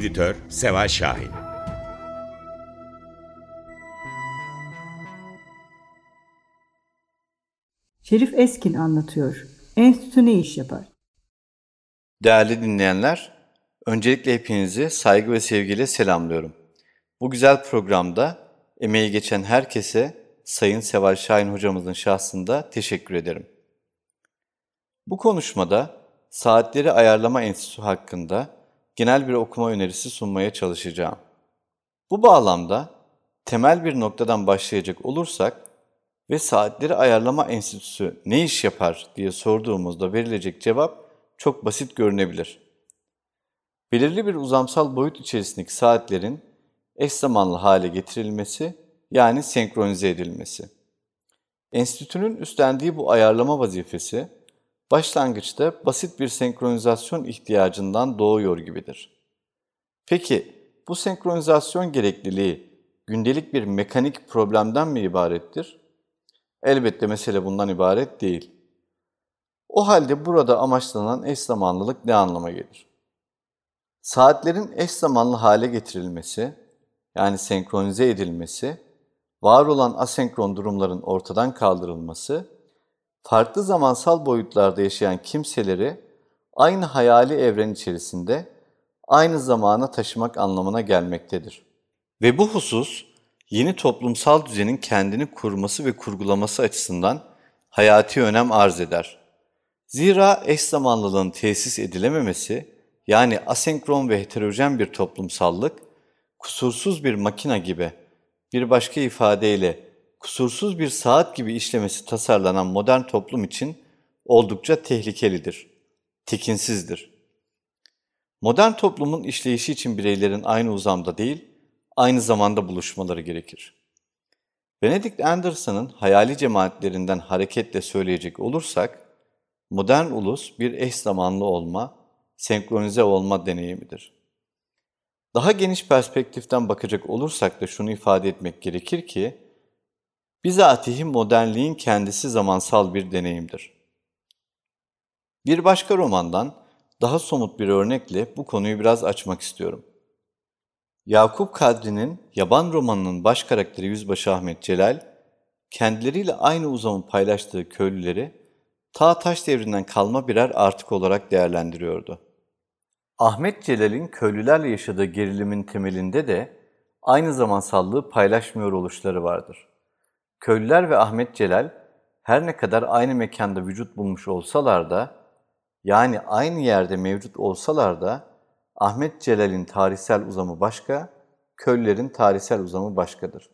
Editör Seval Şahin Şerif Eskin anlatıyor. Enstitü ne iş yapar? Değerli dinleyenler, öncelikle hepinizi saygı ve sevgiyle selamlıyorum. Bu güzel programda emeği geçen herkese Sayın Seval Şahin hocamızın şahsında teşekkür ederim. Bu konuşmada saatleri ayarlama enstitüsü hakkında genel bir okuma önerisi sunmaya çalışacağım. Bu bağlamda temel bir noktadan başlayacak olursak ve saatleri ayarlama enstitüsü ne iş yapar diye sorduğumuzda verilecek cevap çok basit görünebilir. Belirli bir uzamsal boyut içerisindeki saatlerin eş zamanlı hale getirilmesi yani senkronize edilmesi. Enstitünün üstlendiği bu ayarlama vazifesi başlangıçta basit bir senkronizasyon ihtiyacından doğuyor gibidir. Peki bu senkronizasyon gerekliliği gündelik bir mekanik problemden mi ibarettir? Elbette mesele bundan ibaret değil. O halde burada amaçlanan eş zamanlılık ne anlama gelir? Saatlerin eş zamanlı hale getirilmesi, yani senkronize edilmesi, var olan asenkron durumların ortadan kaldırılması farklı zamansal boyutlarda yaşayan kimseleri aynı hayali evren içerisinde aynı zamana taşımak anlamına gelmektedir. Ve bu husus yeni toplumsal düzenin kendini kurması ve kurgulaması açısından hayati önem arz eder. Zira eş zamanlılığın tesis edilememesi, yani asenkron ve heterojen bir toplumsallık, kusursuz bir makina gibi, bir başka ifadeyle kusursuz bir saat gibi işlemesi tasarlanan modern toplum için oldukça tehlikelidir, tekinsizdir. Modern toplumun işleyişi için bireylerin aynı uzamda değil, aynı zamanda buluşmaları gerekir. Benedict Anderson'ın hayali cemaatlerinden hareketle söyleyecek olursak, modern ulus bir eş zamanlı olma, senkronize olma deneyimidir. Daha geniş perspektiften bakacak olursak da şunu ifade etmek gerekir ki, Bizatihi modernliğin kendisi zamansal bir deneyimdir. Bir başka romandan daha somut bir örnekle bu konuyu biraz açmak istiyorum. Yakup Kadri'nin Yaban romanının baş karakteri Yüzbaşı Ahmet Celal, kendileriyle aynı uzamı paylaştığı köylüleri ta taş devrinden kalma birer artık olarak değerlendiriyordu. Ahmet Celal'in köylülerle yaşadığı gerilimin temelinde de aynı zamansallığı paylaşmıyor oluşları vardır. Köylüler ve Ahmet Celal her ne kadar aynı mekanda vücut bulmuş olsalar da, yani aynı yerde mevcut olsalar da Ahmet Celal'in tarihsel uzamı başka, köylülerin tarihsel uzamı başkadır.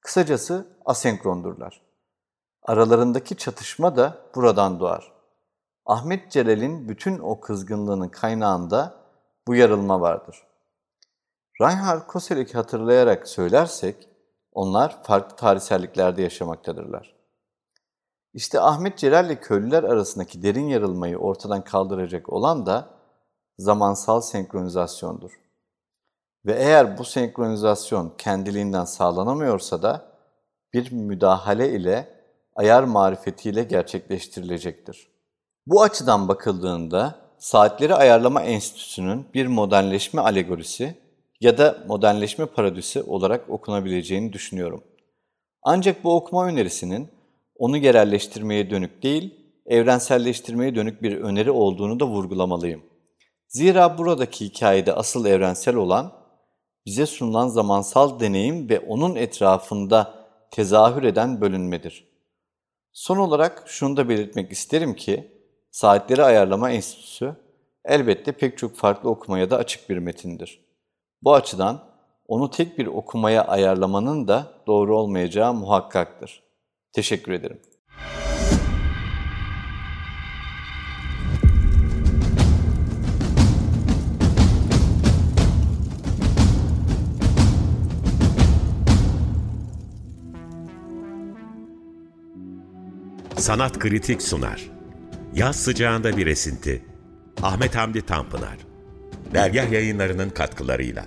Kısacası asenkrondurlar. Aralarındaki çatışma da buradan doğar. Ahmet Celal'in bütün o kızgınlığının kaynağında bu yarılma vardır. Reinhard Koselleck'i hatırlayarak söylersek, onlar farklı tarihselliklerde yaşamaktadırlar. İşte Ahmet Celal ile köylüler arasındaki derin yarılmayı ortadan kaldıracak olan da zamansal senkronizasyondur. Ve eğer bu senkronizasyon kendiliğinden sağlanamıyorsa da bir müdahale ile ayar marifetiyle gerçekleştirilecektir. Bu açıdan bakıldığında Saatleri Ayarlama Enstitüsü'nün bir modernleşme alegorisi ya da modernleşme paradisi olarak okunabileceğini düşünüyorum. Ancak bu okuma önerisinin onu yerelleştirmeye dönük değil, evrenselleştirmeye dönük bir öneri olduğunu da vurgulamalıyım. Zira buradaki hikayede asıl evrensel olan, bize sunulan zamansal deneyim ve onun etrafında tezahür eden bölünmedir. Son olarak şunu da belirtmek isterim ki, Saatleri Ayarlama Enstitüsü elbette pek çok farklı okumaya da açık bir metindir. Bu açıdan onu tek bir okumaya ayarlamanın da doğru olmayacağı muhakkaktır. Teşekkür ederim. Sanat Kritik sunar. Yaz sıcağında bir esinti. Ahmet Hamdi Tanpınar. Dergah yayınlarının katkılarıyla.